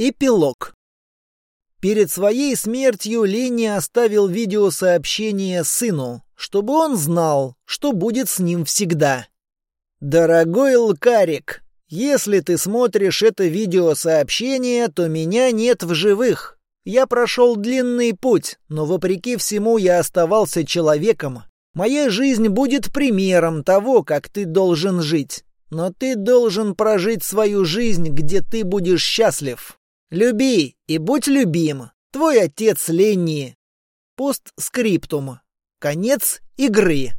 Эпилог. Перед своей смертью Ленни оставил видеосообщение сыну, чтобы он знал, что будет с ним всегда. «Дорогой Лкарик, если ты смотришь это видеосообщение, то меня нет в живых. Я прошел длинный путь, но вопреки всему я оставался человеком. Моя жизнь будет примером того, как ты должен жить. Но ты должен прожить свою жизнь, где ты будешь счастлив. Люби и будь любим. Твой отец Ленни. Постскриптум. Конец игры.